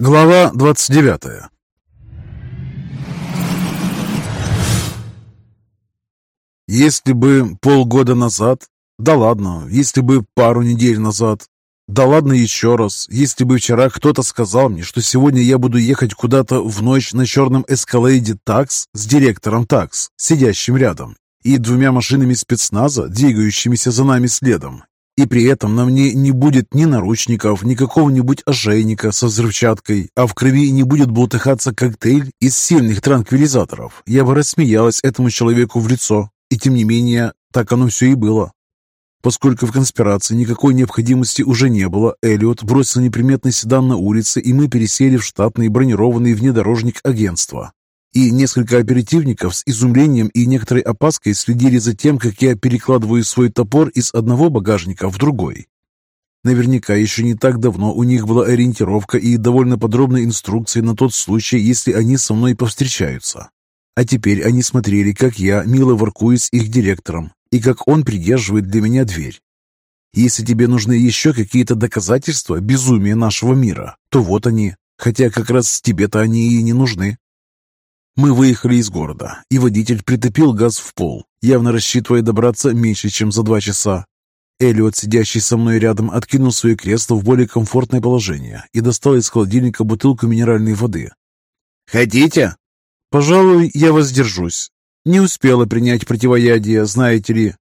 Глава 29 Если бы полгода назад, да ладно, если бы пару недель назад, да ладно еще раз, если бы вчера кто-то сказал мне, что сегодня я буду ехать куда-то в ночь на черном эскалейде такс с директором такс, сидящим рядом, и двумя машинами спецназа, двигающимися за нами следом, и при этом на мне не будет ни наручников, ни какого-нибудь ошейника со взрывчаткой, а в крови не будет бултыхаться коктейль из сильных транквилизаторов. Я бы рассмеялась этому человеку в лицо. И тем не менее, так оно все и было. Поскольку в конспирации никакой необходимости уже не было, Эллиот бросил неприметный седан на улице, и мы пересели в штатный бронированный внедорожник агентства и несколько оперативников с изумлением и некоторой опаской следили за тем, как я перекладываю свой топор из одного багажника в другой. Наверняка еще не так давно у них была ориентировка и довольно подробная инструкция на тот случай, если они со мной повстречаются. А теперь они смотрели, как я мило воркую с их директором, и как он придерживает для меня дверь. Если тебе нужны еще какие-то доказательства безумия нашего мира, то вот они, хотя как раз тебе-то они и не нужны. Мы выехали из города, и водитель притопил газ в пол, явно рассчитывая добраться меньше, чем за два часа. Эллиот, сидящий со мной рядом, откинул свое кресло в более комфортное положение и достал из холодильника бутылку минеральной воды. «Хотите?» «Пожалуй, я воздержусь. Не успела принять противоядие, знаете ли.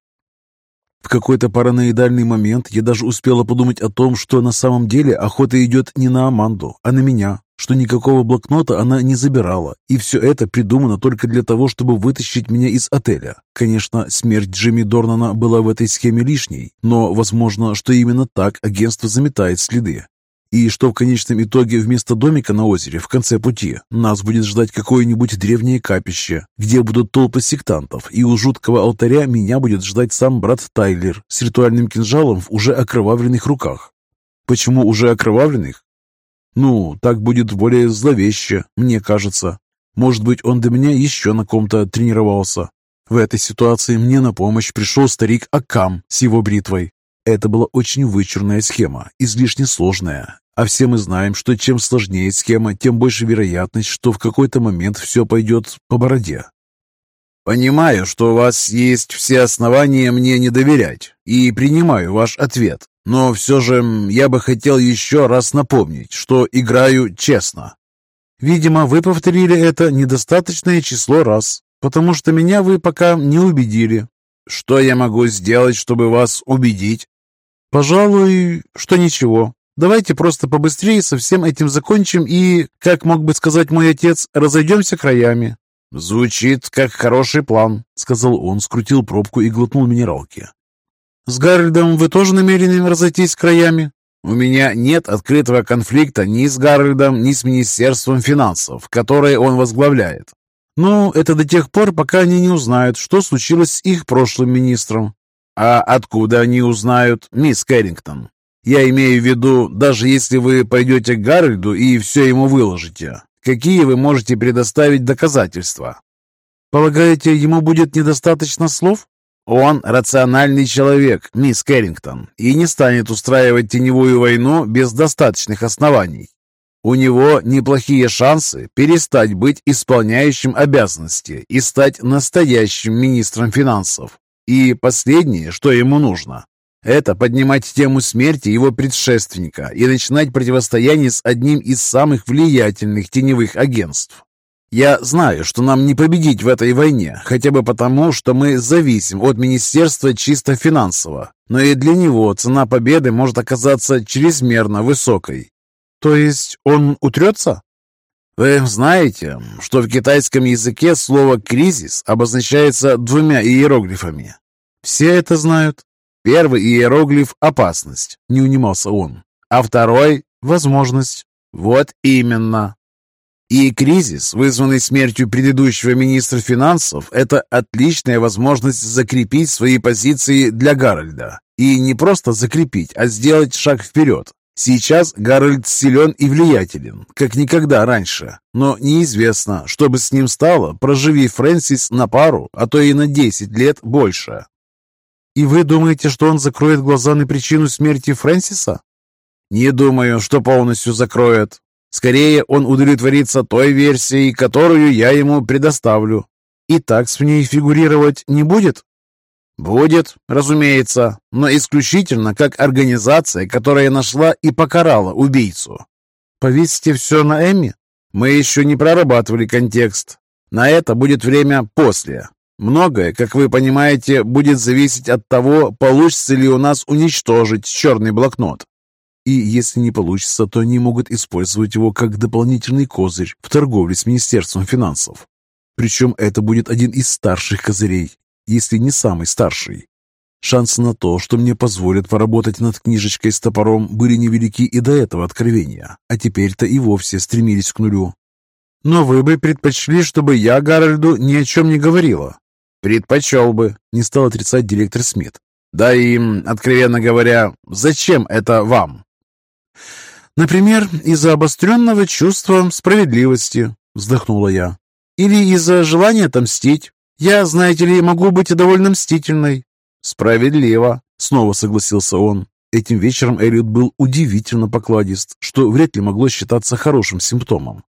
В какой-то параноидальный момент я даже успела подумать о том, что на самом деле охота идет не на Аманду, а на меня, что никакого блокнота она не забирала, и все это придумано только для того, чтобы вытащить меня из отеля. Конечно, смерть Джимми Дорнана была в этой схеме лишней, но возможно, что именно так агентство заметает следы. И что в конечном итоге вместо домика на озере в конце пути нас будет ждать какое-нибудь древнее капище, где будут толпы сектантов, и у жуткого алтаря меня будет ждать сам брат Тайлер с ритуальным кинжалом в уже окровавленных руках. Почему уже окровавленных? Ну, так будет более зловеще, мне кажется. Может быть, он до меня еще на ком-то тренировался. В этой ситуации мне на помощь пришел старик Акам с его бритвой. Это была очень вычурная схема, излишне сложная. А все мы знаем, что чем сложнее схема, тем больше вероятность, что в какой-то момент все пойдет по бороде. «Понимаю, что у вас есть все основания мне не доверять, и принимаю ваш ответ. Но все же я бы хотел еще раз напомнить, что играю честно». «Видимо, вы повторили это недостаточное число раз, потому что меня вы пока не убедили». «Что я могу сделать, чтобы вас убедить?» «Пожалуй, что ничего. Давайте просто побыстрее со всем этим закончим и, как мог бы сказать мой отец, разойдемся краями». «Звучит как хороший план», — сказал он, скрутил пробку и глотнул минералки. «С Гарольдом вы тоже намерены разойтись краями?» «У меня нет открытого конфликта ни с Гарольдом, ни с Министерством финансов, которое он возглавляет». «Ну, это до тех пор, пока они не узнают, что случилось с их прошлым министром». «А откуда они узнают, мисс Кэррингтон? Я имею в виду, даже если вы пойдете к Гарольду и все ему выложите, какие вы можете предоставить доказательства?» «Полагаете, ему будет недостаточно слов?» «Он рациональный человек, мисс Кэррингтон, и не станет устраивать теневую войну без достаточных оснований. У него неплохие шансы перестать быть исполняющим обязанности и стать настоящим министром финансов. И последнее, что ему нужно, это поднимать тему смерти его предшественника и начинать противостояние с одним из самых влиятельных теневых агентств. Я знаю, что нам не победить в этой войне, хотя бы потому, что мы зависим от министерства чисто финансово, но и для него цена победы может оказаться чрезмерно высокой. То есть он утрется? Вы знаете, что в китайском языке слово «кризис» обозначается двумя иероглифами? Все это знают. Первый иероглиф – опасность, не унимался он. А второй – возможность. Вот именно. И кризис, вызванный смертью предыдущего министра финансов, это отличная возможность закрепить свои позиции для Гарольда. И не просто закрепить, а сделать шаг вперед, Сейчас Гарольд силен и влиятелен, как никогда раньше, но неизвестно, что бы с ним стало, проживи Фрэнсис на пару, а то и на 10 лет больше. И вы думаете, что он закроет глаза на причину смерти Фрэнсиса? Не думаю, что полностью закроет. Скорее, он удовлетворится той версией, которую я ему предоставлю. И такс в ней фигурировать не будет? Будет, разумеется, но исключительно как организация, которая нашла и покарала убийцу. Повесите все на Эмми? Мы еще не прорабатывали контекст. На это будет время после. Многое, как вы понимаете, будет зависеть от того, получится ли у нас уничтожить черный блокнот. И если не получится, то они могут использовать его как дополнительный козырь в торговле с Министерством финансов. Причем это будет один из старших козырей, если не самый старший. Шансы на то, что мне позволят поработать над книжечкой с топором, были невелики и до этого откровения, а теперь-то и вовсе стремились к нулю. Но вы бы предпочли, чтобы я Гарольду ни о чем не говорила. Предпочел бы, не стал отрицать директор Смит. Да и, откровенно говоря, зачем это вам? Например, из-за обостренного чувства справедливости, вздохнула я. Или из-за желания отомстить. Я, знаете ли, могу быть довольно мстительной. Справедливо, снова согласился он. Этим вечером Элliot был удивительно покладист, что вряд ли могло считаться хорошим симптомом.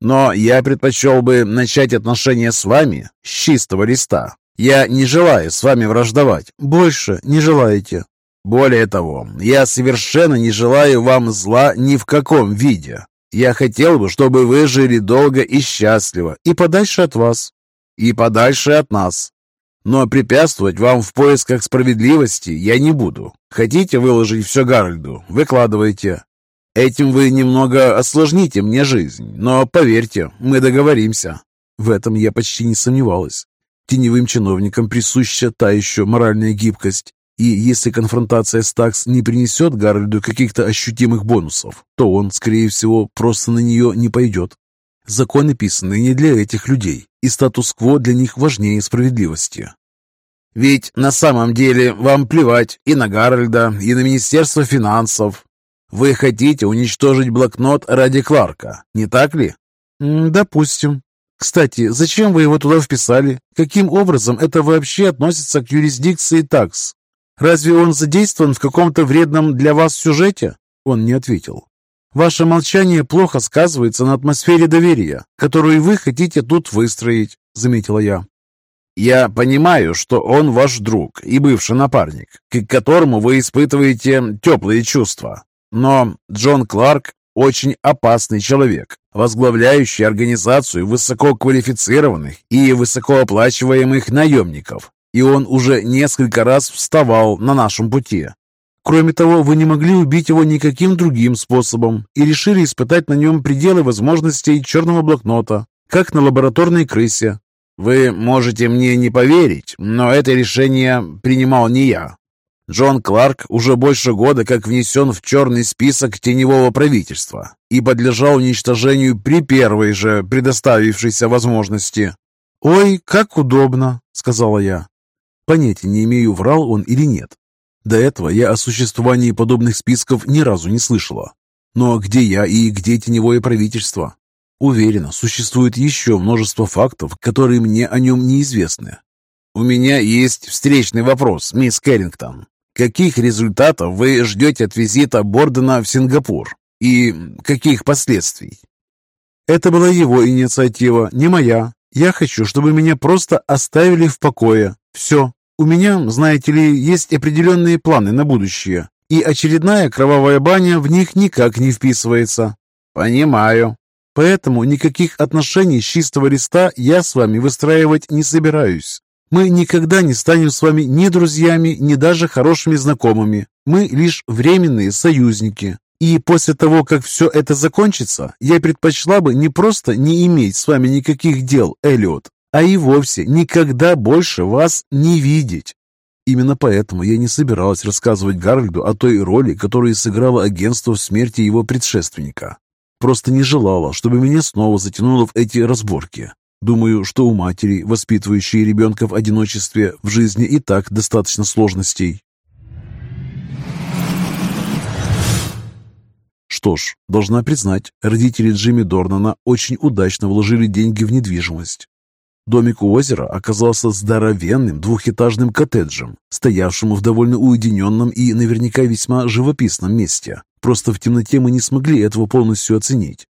Но я предпочел бы начать отношения с вами с чистого листа. Я не желаю с вами враждовать. Больше не желаете. Более того, я совершенно не желаю вам зла ни в каком виде. Я хотел бы, чтобы вы жили долго и счастливо, и подальше от вас, и подальше от нас. Но препятствовать вам в поисках справедливости я не буду. Хотите выложить все Гарольду? Выкладывайте. Этим вы немного осложните мне жизнь, но поверьте, мы договоримся». В этом я почти не сомневалась. Теневым чиновникам присуща та еще моральная гибкость, и если конфронтация с Такс не принесет Гарольду каких-то ощутимых бонусов, то он, скорее всего, просто на нее не пойдет. Законы писаны не для этих людей, и статус-кво для них важнее справедливости. Ведь на самом деле вам плевать и на Гарольда, и на Министерство финансов. Вы хотите уничтожить блокнот ради Кларка, не так ли? Допустим. Кстати, зачем вы его туда вписали? Каким образом это вообще относится к юрисдикции ТАКС? Разве он задействован в каком-то вредном для вас сюжете? Он не ответил. Ваше молчание плохо сказывается на атмосфере доверия, которую вы хотите тут выстроить, заметила я. Я понимаю, что он ваш друг и бывший напарник, к которому вы испытываете теплые чувства. Но Джон Кларк очень опасный человек, возглавляющий организацию высококвалифицированных и высокооплачиваемых наемников, и он уже несколько раз вставал на нашем пути. Кроме того, вы не могли убить его никаким другим способом и решили испытать на нем пределы возможностей черного блокнота, как на лабораторной крысе. Вы можете мне не поверить, но это решение принимал не я. Джон Кларк уже больше года как внесен в черный список теневого правительства и подлежал уничтожению при первой же предоставившейся возможности. «Ой, как удобно», — сказала я. Понятия не имею, врал он или нет. До этого я о существовании подобных списков ни разу не слышала. Но где я и где теневое правительство? Уверена, существует еще множество фактов, которые мне о нем неизвестны. «У меня есть встречный вопрос, мисс Кэррингтон. Каких результатов вы ждете от визита Бордена в Сингапур? И каких последствий?» «Это была его инициатива, не моя. Я хочу, чтобы меня просто оставили в покое. Все. У меня, знаете ли, есть определенные планы на будущее, и очередная кровавая баня в них никак не вписывается. Понимаю. Поэтому никаких отношений с чистого листа я с вами выстраивать не собираюсь. Мы никогда не станем с вами ни друзьями, ни даже хорошими знакомыми. Мы лишь временные союзники. И после того, как все это закончится, я предпочла бы не просто не иметь с вами никаких дел, Эллиот, а и вовсе никогда больше вас не видеть. Именно поэтому я не собиралась рассказывать Гарольду о той роли, которую сыграло агентство в смерти его предшественника. Просто не желала, чтобы меня снова затянуло в эти разборки. Думаю, что у матери, воспитывающей ребенка в одиночестве, в жизни и так достаточно сложностей. Что ж, должна признать, родители Джимми Дорнана очень удачно вложили деньги в недвижимость. Домик у озера оказался здоровенным двухэтажным коттеджем, стоявшим в довольно уединенном и наверняка весьма живописном месте, Просто в темноте мы не смогли этого полностью оценить.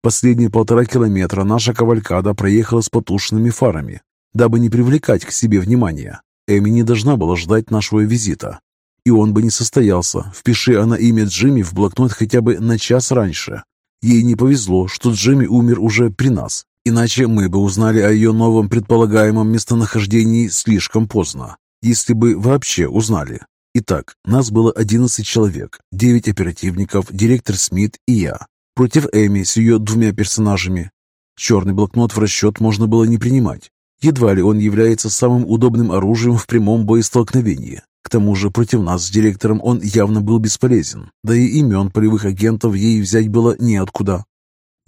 Последние полтора километра наша кавалькада проехала с потушенными фарами, дабы не привлекать к себе внимания. Эми не должна была ждать нашего визита, и он бы не состоялся, впиши она имя Джимми в блокнот хотя бы на час раньше. Ей не повезло, что Джимми умер уже при нас, иначе мы бы узнали о ее новом предполагаемом местонахождении слишком поздно, если бы вообще узнали. Итак, нас было 11 человек, 9 оперативников, директор Смит и я, против Эми с ее двумя персонажами. Черный блокнот в расчет можно было не принимать. Едва ли он является самым удобным оружием в прямом боестолкновении. К тому же против нас с директором он явно был бесполезен, да и имен полевых агентов ей взять было неоткуда.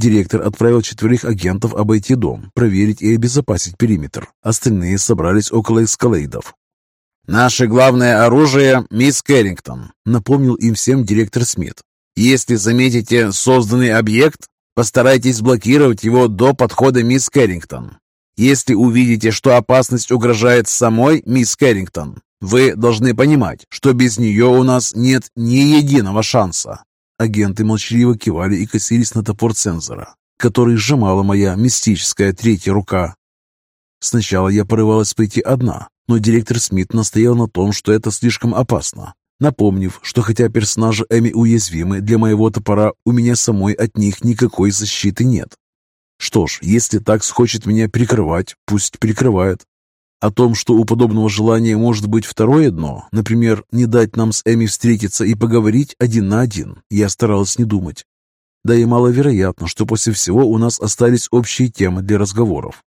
Директор отправил четверых агентов обойти дом, проверить и обезопасить периметр. Остальные собрались около эскалейдов. «Наше главное оружие — мисс Кэррингтон», — напомнил им всем директор Смит. «Если заметите созданный объект, постарайтесь блокировать его до подхода мисс Кэррингтон. Если увидите, что опасность угрожает самой мисс Кэррингтон, вы должны понимать, что без нее у нас нет ни единого шанса». Агенты молчаливо кивали и косились на топор цензора, который сжимала моя мистическая третья рука. Сначала я порывалась пойти одна, но директор Смит настоял на том, что это слишком опасно, напомнив, что хотя персонажи Эми уязвимы для моего топора, у меня самой от них никакой защиты нет. Что ж, если такс хочет меня прикрывать, пусть прикрывает. О том, что у подобного желания может быть второе дно, например, не дать нам с Эми встретиться и поговорить один на один, я старалась не думать. Да и маловероятно, что после всего у нас остались общие темы для разговоров.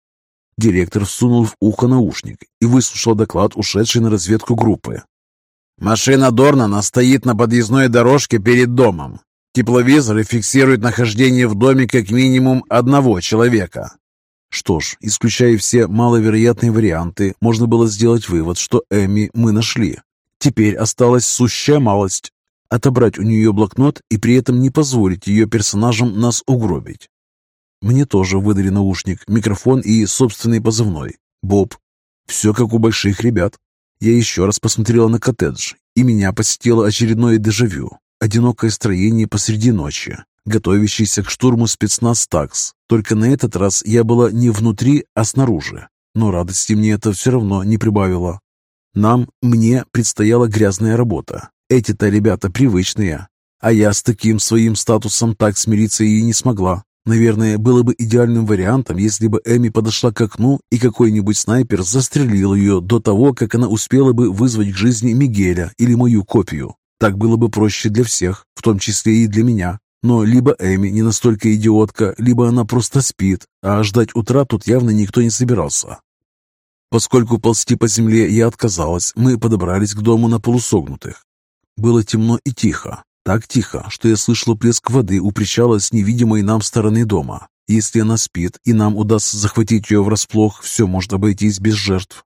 Директор всунул в ухо наушник и выслушал доклад ушедшей на разведку группы. «Машина Дорнана стоит на подъездной дорожке перед домом. Тепловизоры фиксируют нахождение в доме как минимум одного человека. Что ж, исключая все маловероятные варианты, можно было сделать вывод, что Эми мы нашли. Теперь осталась сущая малость – отобрать у нее блокнот и при этом не позволить ее персонажам нас угробить. Мне тоже выдали наушник, микрофон и собственный позывной – Боб. Все как у больших ребят. Я еще раз посмотрела на коттедж, и меня посетило очередное дежавю. Одинокое строение посреди ночи, готовящийся к штурму спецназ ТАКС. Только на этот раз я была не внутри, а снаружи. Но радости мне это все равно не прибавило. Нам, мне, предстояла грязная работа. Эти-то ребята привычные. А я с таким своим статусом так смириться и не смогла. Наверное, было бы идеальным вариантом, если бы Эми подошла к окну и какой-нибудь снайпер застрелил ее до того, как она успела бы вызвать к жизни Мигеля или мою копию. Так было бы проще для всех, в том числе и для меня. Но либо Эми не настолько идиотка, либо она просто спит, а ждать утра тут явно никто не собирался. Поскольку ползти по земле я отказалась, мы подобрались к дому на полусогнутых. Было темно и тихо. Так тихо, что я слышала плеск воды у причала с невидимой нам стороны дома. Если она спит, и нам удастся захватить ее врасплох, все может обойтись без жертв.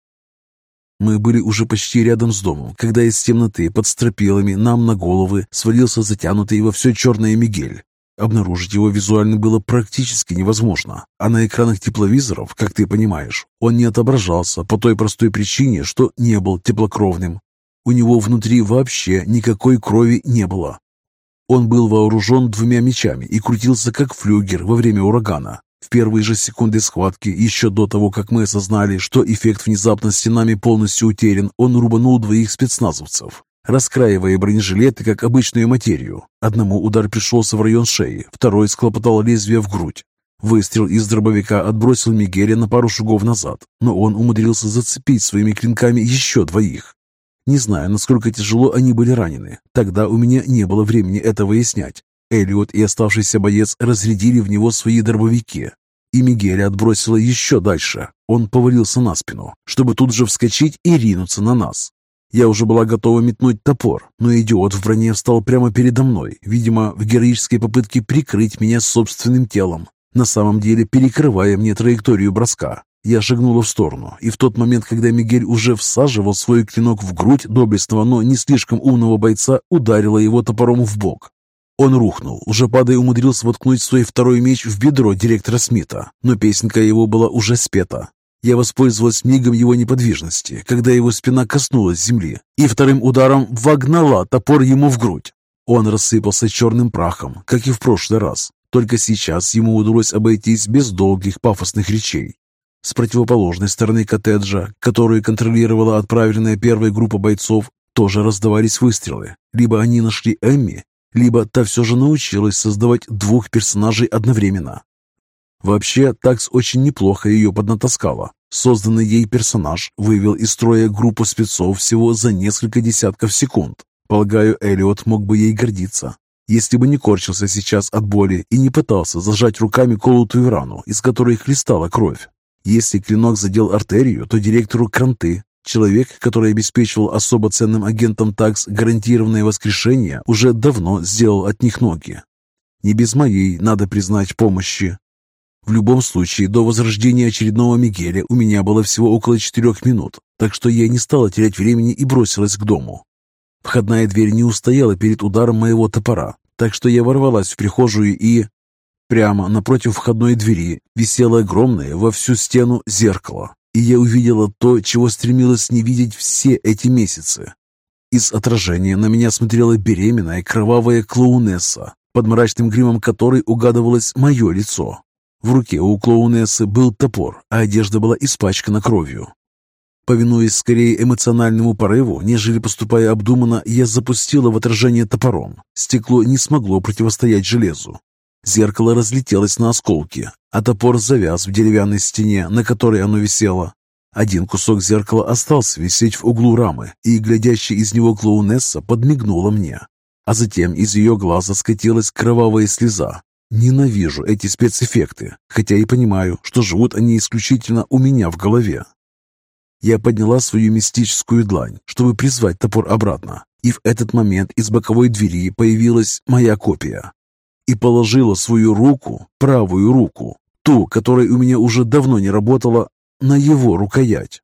Мы были уже почти рядом с домом, когда из темноты под стропилами нам на головы свалился затянутый во все черное Мигель. Обнаружить его визуально было практически невозможно, а на экранах тепловизоров, как ты понимаешь, он не отображался по той простой причине, что не был теплокровным. У него внутри вообще никакой крови не было. Он был вооружен двумя мечами и крутился как флюгер во время урагана, в первые же секунды схватки, еще до того, как мы осознали, что эффект внезапности нами полностью утерян, он рубанул двоих спецназовцев, раскраивая бронежилеты как обычную материю. Одному удар пришелся в район шеи, второй склопотал лезвие в грудь. Выстрел из дробовика отбросил Мигеля на пару шагов назад, но он умудрился зацепить своими клинками еще двоих. Не знаю, насколько тяжело они были ранены. Тогда у меня не было времени это выяснять. Элliot и оставшийся боец разрядили в него свои дробовики, и Мигеля отбросило еще дальше. Он повалился на спину, чтобы тут же вскочить и ринуться на нас. Я уже была готова метнуть топор, но идиот в броне встал прямо передо мной, видимо, в героической попытке прикрыть меня собственным телом, на самом деле перекрывая мне траекторию броска. Я шагнула в сторону, и в тот момент, когда Мигель уже всаживал свой клинок в грудь доблестного, но не слишком умного бойца, ударила его топором в бок. Он рухнул, уже падая умудрился воткнуть свой второй меч в бедро директора Смита, но песенка его была уже спета. Я воспользовалась мигом его неподвижности, когда его спина коснулась земли, и вторым ударом вогнала топор ему в грудь. Он рассыпался черным прахом, как и в прошлый раз. Только сейчас ему удалось обойтись без долгих пафосных речей. С противоположной стороны коттеджа, которую контролировала отправленная первая группа бойцов, тоже раздавались выстрелы. Либо они нашли Эмми, либо та все же научилась создавать двух персонажей одновременно. Вообще, Такс очень неплохо ее поднатаскала. Созданный ей персонаж вывел из строя группу спецов всего за несколько десятков секунд. Полагаю, Элиот мог бы ей гордиться, если бы не корчился сейчас от боли и не пытался зажать руками колотую рану, из которой хлестала кровь. Если клинок задел артерию, то директору Кранты, человек, который обеспечивал особо ценным агентам ТАКС гарантированное воскрешение, уже давно сделал от них ноги. Не без моей, надо признать, помощи. В любом случае, до возрождения очередного Мигеля у меня было всего около четырех минут, так что я не стала терять времени и бросилась к дому. Входная дверь не устояла перед ударом моего топора, так что я ворвалась в прихожую и... Прямо напротив входной двери висело огромное во всю стену зеркало, и я увидела то, чего стремилась не видеть все эти месяцы. Из отражения на меня смотрела беременная кровавая клоунесса, под мрачным гримом которой угадывалось мое лицо. В руке у клоунессы был топор, а одежда была испачкана кровью. Повинуясь скорее эмоциональному порыву, нежели поступая обдуманно, я запустила в отражение топором. Стекло не смогло противостоять железу. Зеркало разлетелось на осколки, а топор завяз в деревянной стене, на которой оно висело. Один кусок зеркала остался висеть в углу рамы, и глядящая из него клоунесса подмигнула мне. А затем из ее глаза скатилась кровавая слеза. Ненавижу эти спецэффекты, хотя и понимаю, что живут они исключительно у меня в голове. Я подняла свою мистическую длань, чтобы призвать топор обратно, и в этот момент из боковой двери появилась моя копия. И положила свою руку, правую руку, ту, которая у меня уже давно не работала, на его рукоять.